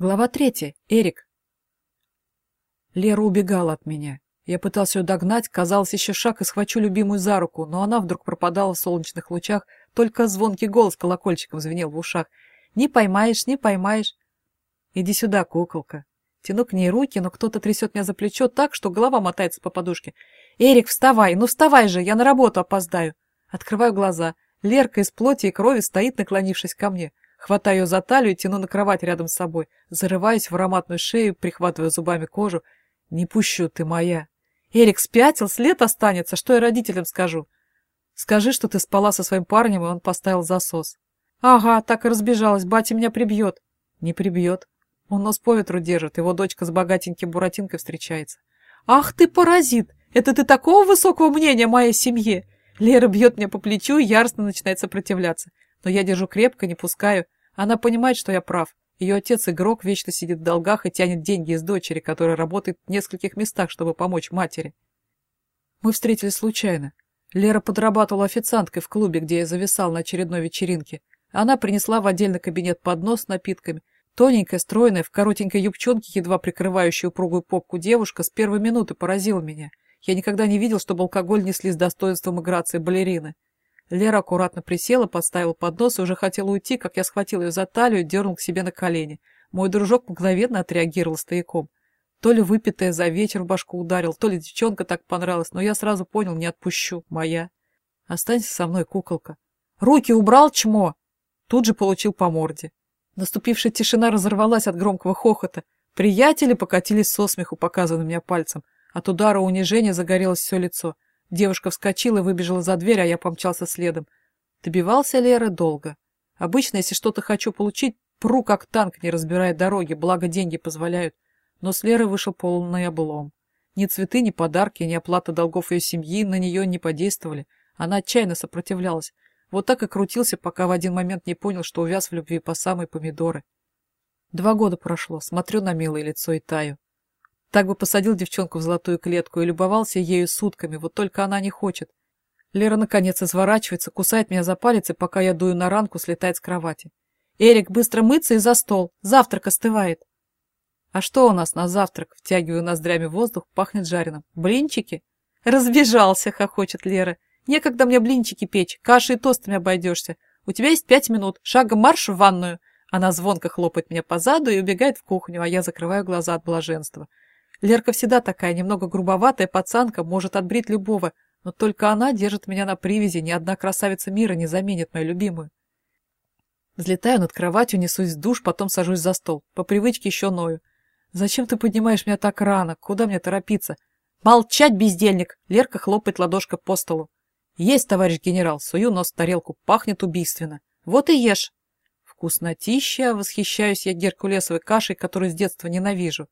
Глава третья. Эрик. Лера убегала от меня. Я пытался ее догнать, казалось, еще шаг и схвачу любимую за руку, но она вдруг пропадала в солнечных лучах, только звонкий голос колокольчиком звенел в ушах. «Не поймаешь, не поймаешь!» «Иди сюда, куколка!» Тяну к ней руки, но кто-то трясет меня за плечо так, что голова мотается по подушке. «Эрик, вставай! Ну вставай же! Я на работу опоздаю!» Открываю глаза. Лерка из плоти и крови стоит, наклонившись ко мне. Хватаю ее за талию тяну на кровать рядом с собой. Зарываюсь в ароматную шею, прихватывая зубами кожу. Не пущу, ты моя. Эрик спятил, след останется. Что я родителям скажу? Скажи, что ты спала со своим парнем, и он поставил засос. Ага, так и разбежалась. Батя меня прибьет. Не прибьет. Он нос по ветру держит. Его дочка с богатеньким Буратинкой встречается. Ах ты паразит! Это ты такого высокого мнения о моей семье? Лера бьет меня по плечу и яростно начинает сопротивляться. Но я держу крепко, не пускаю. Она понимает, что я прав. Ее отец игрок вечно сидит в долгах и тянет деньги из дочери, которая работает в нескольких местах, чтобы помочь матери. Мы встретились случайно. Лера подрабатывала официанткой в клубе, где я зависал на очередной вечеринке. Она принесла в отдельный кабинет поднос с напитками. Тоненькая, стройная, в коротенькой юбчонке, едва прикрывающая упругую попку девушка, с первой минуты поразила меня. Я никогда не видел, чтобы алкоголь несли с достоинством и грацией балерины. Лера аккуратно присела, подставила поднос и уже хотела уйти, как я схватил ее за талию и дернул к себе на колени. Мой дружок мгновенно отреагировал стояком. То ли выпитая за вечер в башку ударил, то ли девчонка так понравилась, но я сразу понял, не отпущу, моя. Останься со мной, куколка. Руки убрал, чмо! Тут же получил по морде. Наступившая тишина разорвалась от громкого хохота. Приятели покатились со смеху, показывая на меня пальцем. От удара унижения загорелось все лицо. Девушка вскочила и выбежала за дверь, а я помчался следом. Добивался Леры долго. Обычно, если что-то хочу получить, пру как танк, не разбирая дороги, благо деньги позволяют. Но с Лерой вышел полный облом. Ни цветы, ни подарки, ни оплата долгов ее семьи на нее не подействовали. Она отчаянно сопротивлялась. Вот так и крутился, пока в один момент не понял, что увяз в любви по самые помидоры. Два года прошло, смотрю на милое лицо и таю. Так бы посадил девчонку в золотую клетку и любовался ею сутками, вот только она не хочет. Лера наконец изворачивается, кусает меня за палец, и пока я дую на ранку, слетает с кровати. «Эрик, быстро мыться и за стол! Завтрак остывает!» «А что у нас на завтрак?» Втягиваю ноздрями воздух, пахнет жареным. «Блинчики?» «Разбежался!» — хохочет Лера. «Некогда мне блинчики печь, кашей и тостами обойдешься. У тебя есть пять минут, шагом марш в ванную!» Она звонко хлопает меня по заду и убегает в кухню, а я закрываю глаза от блаженства. Лерка всегда такая, немного грубоватая пацанка, может отбрить любого, но только она держит меня на привязи, ни одна красавица мира не заменит мою любимую. Взлетаю над кроватью, несусь в душ, потом сажусь за стол. По привычке еще ною. «Зачем ты поднимаешь меня так рано? Куда мне торопиться?» «Молчать, бездельник!» Лерка хлопает ладошкой по столу. «Есть, товарищ генерал!» Сую нос в тарелку. Пахнет убийственно. «Вот и ешь!» Вкуснотища! Восхищаюсь я геркулесовой кашей, которую с детства ненавижу.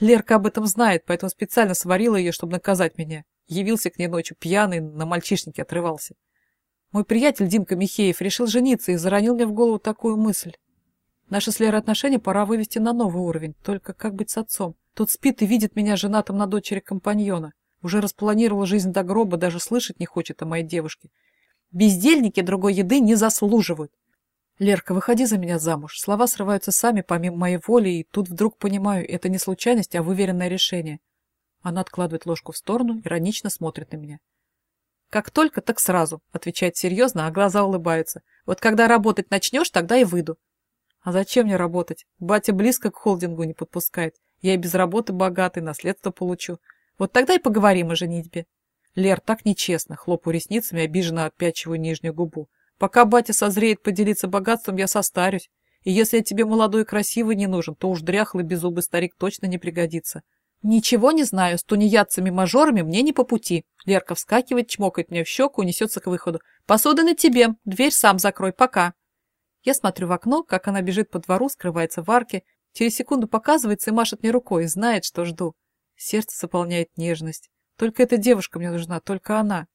Лерка об этом знает, поэтому специально сварила ее, чтобы наказать меня. Явился к ней ночью пьяный, на мальчишнике отрывался. Мой приятель Димка Михеев решил жениться и заронил мне в голову такую мысль. Наши с Лерой отношения пора вывести на новый уровень, только как быть с отцом? Тот спит и видит меня женатым на дочери компаньона. Уже распланировал жизнь до гроба, даже слышать не хочет о моей девушке. Бездельники другой еды не заслуживают. «Лерка, выходи за меня замуж». Слова срываются сами, помимо моей воли, и тут вдруг понимаю, это не случайность, а выверенное решение. Она откладывает ложку в сторону, иронично смотрит на меня. «Как только, так сразу», — отвечает серьезно, а глаза улыбаются. «Вот когда работать начнешь, тогда и выйду». «А зачем мне работать? Батя близко к холдингу не подпускает. Я и без работы богатый, наследство получу. Вот тогда и поговорим о женитьбе». Лер, так нечестно, хлопаю ресницами, обиженно опячиваю нижнюю губу. Пока батя созреет поделиться богатством, я состарюсь. И если я тебе молодой и красивый не нужен, то уж дряхлый беззубый старик точно не пригодится. Ничего не знаю, с тунеядцами-мажорами мне не по пути. Лерка вскакивает, чмокает меня в щеку, унесется к выходу. Посуда на тебе, дверь сам закрой, пока. Я смотрю в окно, как она бежит по двору, скрывается в арке. Через секунду показывается и машет мне рукой, знает, что жду. Сердце заполняет нежность. Только эта девушка мне нужна, только она.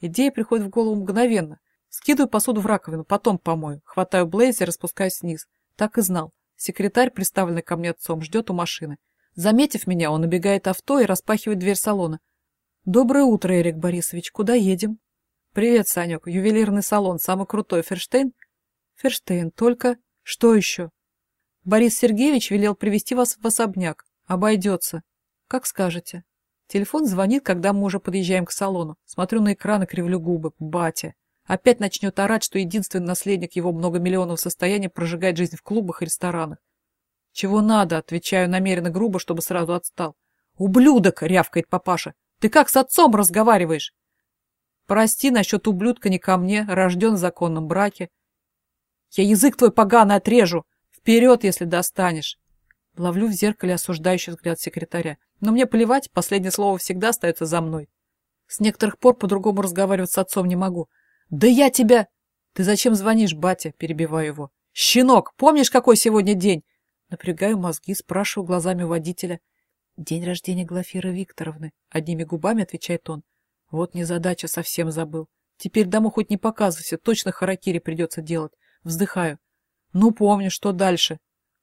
Идея приходит в голову мгновенно. Скидываю посуду в раковину, потом помою. Хватаю блейзер, распускаюсь вниз. Так и знал. Секретарь, представленный ко мне отцом, ждет у машины. Заметив меня, он убегает авто и распахивает дверь салона. «Доброе утро, Эрик Борисович. Куда едем?» «Привет, Санек. Ювелирный салон. Самый крутой. Ферштейн?» «Ферштейн. Только... Что еще?» Борис Сергеевич велел привести вас в особняк. Обойдется. Как скажете. Телефон звонит, когда мы уже подъезжаем к салону. Смотрю на экран и кривлю губы. Батя. Опять начнет орать, что единственный наследник его многомиллионного состояния прожигает жизнь в клубах и ресторанах. «Чего надо?» — отвечаю намеренно грубо, чтобы сразу отстал. «Ублюдок!» — рявкает папаша. «Ты как с отцом разговариваешь?» «Прости, насчет ублюдка не ко мне, рожден в законном браке. Я язык твой поганый отрежу! Вперед, если достанешь!» Ловлю в зеркале осуждающий взгляд секретаря. Но мне плевать, последнее слово всегда остается за мной. С некоторых пор по-другому разговаривать с отцом не могу. «Да я тебя...» «Ты зачем звонишь, батя?» – перебиваю его. «Щенок, помнишь, какой сегодня день?» Напрягаю мозги, спрашиваю глазами водителя. «День рождения Глафиры Викторовны», — одними губами отвечает он. «Вот незадача, совсем забыл. Теперь домой хоть не показывайся, точно харакири придется делать». Вздыхаю. «Ну, помню, что дальше.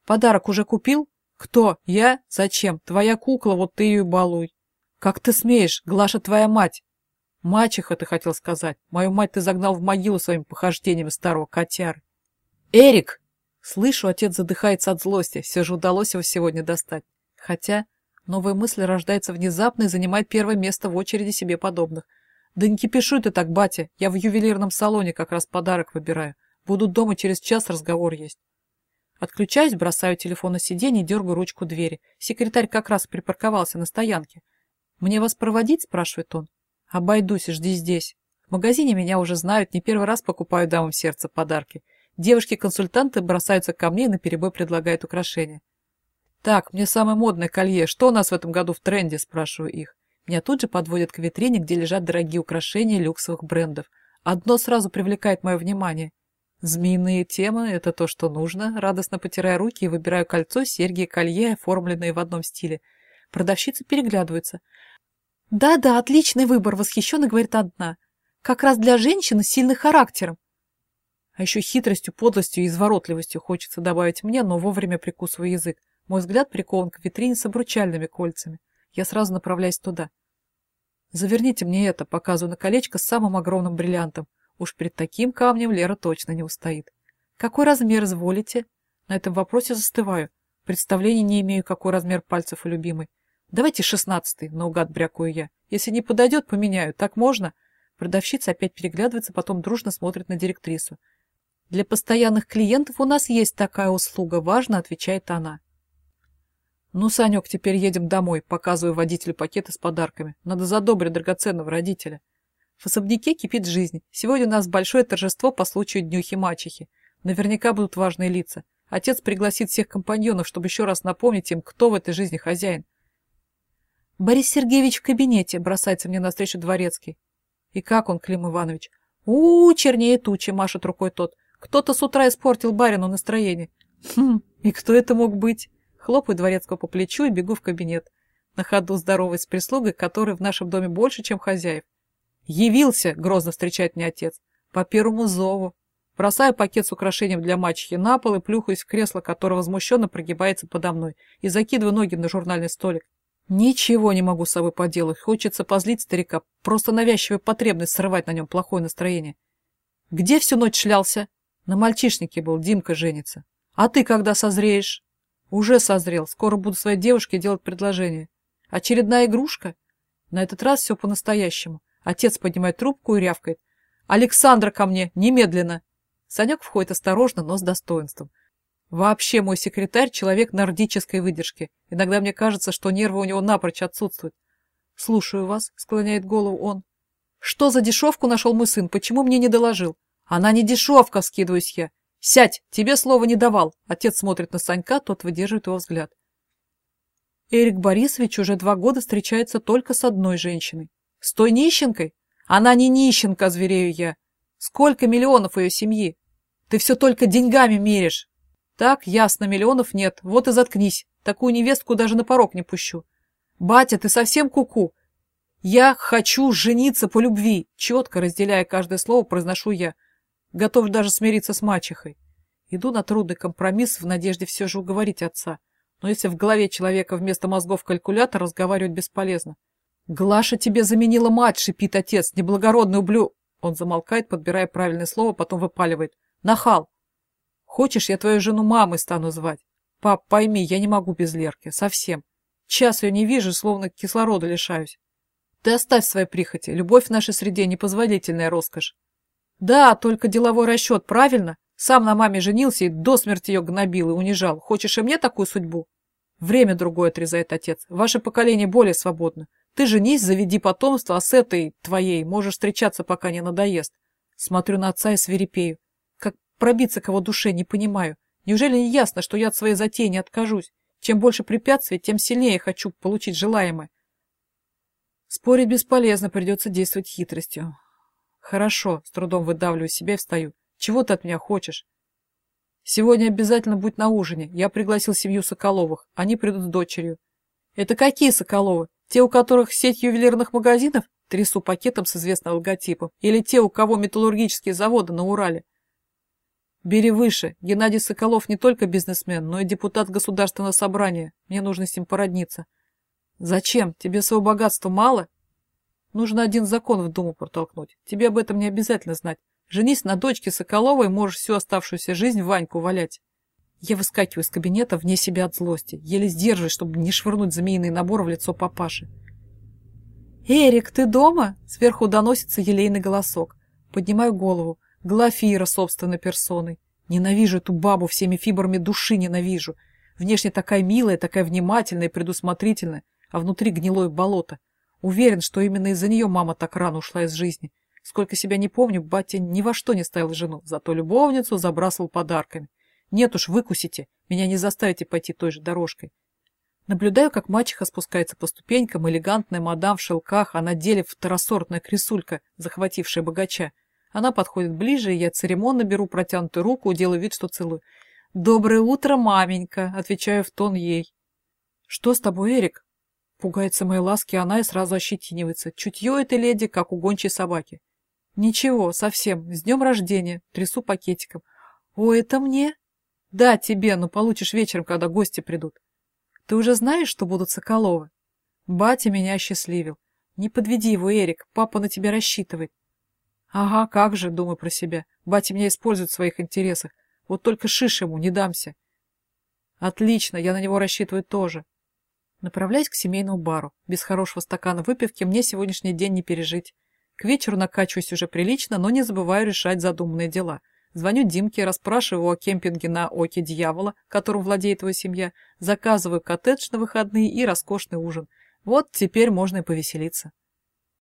Подарок уже купил?» «Кто? Я? Зачем? Твоя кукла, вот ты ее и балуй». «Как ты смеешь? Глаша твоя мать!» «Мачеха, ты хотел сказать. Мою мать ты загнал в могилу своими похождениями старого котяры». «Эрик!» Слышу, отец задыхается от злости. Все же удалось его сегодня достать. Хотя новая мысль рождается внезапно и занимает первое место в очереди себе подобных. «Да не кипишуй ты так, батя. Я в ювелирном салоне как раз подарок выбираю. Буду дома через час, разговор есть». Отключаюсь, бросаю телефон на сиденье и дергаю ручку двери. Секретарь как раз припарковался на стоянке. «Мне вас проводить?» – спрашивает он. «Обойдусь, жди здесь. В магазине меня уже знают, не первый раз покупаю дамам сердце подарки. Девушки-консультанты бросаются ко мне и наперебой предлагают украшения. «Так, мне самое модное колье. Что у нас в этом году в тренде?» – спрашиваю их. Меня тут же подводят к витрине, где лежат дорогие украшения люксовых брендов. Одно сразу привлекает мое внимание. Змеиные темы – это то, что нужно. Радостно потирая руки и выбираю кольцо, серьги и колье, оформленные в одном стиле. Продавщицы переглядываются. «Да-да, отличный выбор», – восхищенно говорит одна. «Как раз для женщины с сильным характером». А еще хитростью, подлостью и изворотливостью хочется добавить мне, но вовремя прикусываю язык. Мой взгляд прикован к витрине с обручальными кольцами. Я сразу направляюсь туда. «Заверните мне это», показываю на колечко с самым огромным бриллиантом. Уж перед таким камнем Лера точно не устоит. Какой размер изволите? На этом вопросе застываю. Представления не имею, какой размер пальцев у любимой. Давайте шестнадцатый, наугад брякую я. Если не подойдет, поменяю. Так можно? Продавщица опять переглядывается, потом дружно смотрит на директрису. Для постоянных клиентов у нас есть такая услуга, важно, отвечает она. Ну, Санек, теперь едем домой, показываю водителю пакеты с подарками. Надо задобрить драгоценного родителя. В особняке кипит жизнь. Сегодня у нас большое торжество по случаю Днюхи-мачехи. Наверняка будут важные лица. Отец пригласит всех компаньонов, чтобы еще раз напомнить им, кто в этой жизни хозяин. Борис Сергеевич в кабинете, бросается мне навстречу дворецкий. И как он, Клим Иванович? у, -у, чернее тучи, машет рукой тот. Кто-то с утра испортил барину настроение. Хм, и кто это мог быть? Хлопаю дворецкого по плечу и бегу в кабинет. На ходу здоровый с прислугой, который в нашем доме больше, чем хозяев. «Явился!» — грозно встречает меня отец. «По первому зову». Бросаю пакет с украшением для мачехи на пол и плюхаюсь в кресло, которое возмущенно прогибается подо мной, и закидываю ноги на журнальный столик. Ничего не могу с собой поделать. Хочется позлить старика. Просто навязчивая потребность срывать на нем плохое настроение. «Где всю ночь шлялся?» «На мальчишнике был, Димка женится». «А ты когда созреешь?» «Уже созрел. Скоро буду своей девушке делать предложение». «Очередная игрушка?» На этот раз все по-настоящему. Отец поднимает трубку и рявкает. «Александра ко мне! Немедленно!» Санек входит осторожно, но с достоинством. Вообще мой секретарь — человек нордической выдержки. Иногда мне кажется, что нервы у него напрочь отсутствуют. «Слушаю вас», — склоняет голову он. «Что за дешевку нашел мой сын? Почему мне не доложил?» «Она не дешевка!» — скидываюсь я. «Сядь! Тебе слова не давал!» Отец смотрит на Санька, тот выдерживает его взгляд. Эрик Борисович уже два года встречается только с одной женщиной. С той нищенкой? Она не нищенка, зверею я. Сколько миллионов ее семьи? Ты все только деньгами меришь. Так, ясно, миллионов нет. Вот и заткнись. Такую невестку даже на порог не пущу. Батя, ты совсем куку? -ку? Я хочу жениться по любви. Четко разделяя каждое слово, произношу я. Готов даже смириться с мачехой. Иду на трудный компромисс в надежде все же уговорить отца. Но если в голове человека вместо мозгов калькулятор, разговаривать бесполезно. «Глаша тебе заменила мать!» — шипит отец. «Неблагородный ублю...» Он замолкает, подбирая правильное слово, потом выпаливает. «Нахал! Хочешь, я твою жену мамой стану звать?» Пап, пойми, я не могу без Лерки. Совсем. Час ее не вижу, словно кислорода лишаюсь. Ты оставь свои прихоти. Любовь в нашей среде – непозволительная роскошь. Да, только деловой расчет, правильно? Сам на маме женился и до смерти ее гнобил и унижал. Хочешь и мне такую судьбу? Время другое, отрезает отец. Ваше поколение более свободно. Ты женись, заведи потомство, а с этой, твоей, можешь встречаться, пока не надоест. Смотрю на отца и свирепею. Пробиться к его душе, не понимаю. Неужели не ясно, что я от своей затеи не откажусь? Чем больше препятствий, тем сильнее хочу получить желаемое. Спорить бесполезно, придется действовать хитростью. Хорошо, с трудом выдавливаю себя и встаю. Чего ты от меня хочешь? Сегодня обязательно будь на ужине. Я пригласил семью Соколовых. Они придут с дочерью. Это какие Соколовы? Те, у которых сеть ювелирных магазинов? Трясу пакетом с известным логотипом. Или те, у кого металлургические заводы на Урале? Бери выше. Геннадий Соколов не только бизнесмен, но и депутат Государственного собрания. Мне нужно с ним породниться. Зачем? Тебе своего богатства мало? Нужно один закон в Думу протолкнуть. Тебе об этом не обязательно знать. Женись на дочке Соколовой, можешь всю оставшуюся жизнь Ваньку валять. Я выскакиваю из кабинета вне себя от злости, еле сдерживаюсь, чтобы не швырнуть змеиный набор в лицо папаши. «Эрик, ты дома?» Сверху доносится елейный голосок. Поднимаю голову. Глафира собственной персоной. Ненавижу эту бабу всеми фибрами души ненавижу. Внешне такая милая, такая внимательная и предусмотрительная, а внутри гнилое болото. Уверен, что именно из-за нее мама так рано ушла из жизни. Сколько себя не помню, батя ни во что не ставил жену, зато любовницу забрасывал подарками. Нет уж, выкусите, меня не заставите пойти той же дорожкой. Наблюдаю, как мачеха спускается по ступенькам, элегантная мадам в шелках, а на деле второсортная крисулька, захватившая богача. Она подходит ближе, и я церемонно беру протянутую руку, делаю вид, что целую. «Доброе утро, маменька!» — отвечаю в тон ей. «Что с тобой, Эрик?» Пугается моей ласки она и сразу ощетинивается. Чутье этой леди, как у гончей собаки. Ничего, совсем. С днем рождения. Трясу пакетиком. О, это мне? Да, тебе, но получишь вечером, когда гости придут. Ты уже знаешь, что будут Соколовы? Батя меня осчастливил. Не подведи его, Эрик, папа на тебя рассчитывает. Ага, как же, думаю про себя. Батя меня использует в своих интересах. Вот только шиш ему, не дамся. Отлично, я на него рассчитываю тоже. Направляюсь к семейному бару. Без хорошего стакана выпивки мне сегодняшний день не пережить. К вечеру накачиваюсь уже прилично, но не забываю решать задуманные дела. Звоню Димке, расспрашиваю о кемпинге на Оке Дьявола, которым владеет его семья, заказываю коттедж на выходные и роскошный ужин. Вот теперь можно и повеселиться.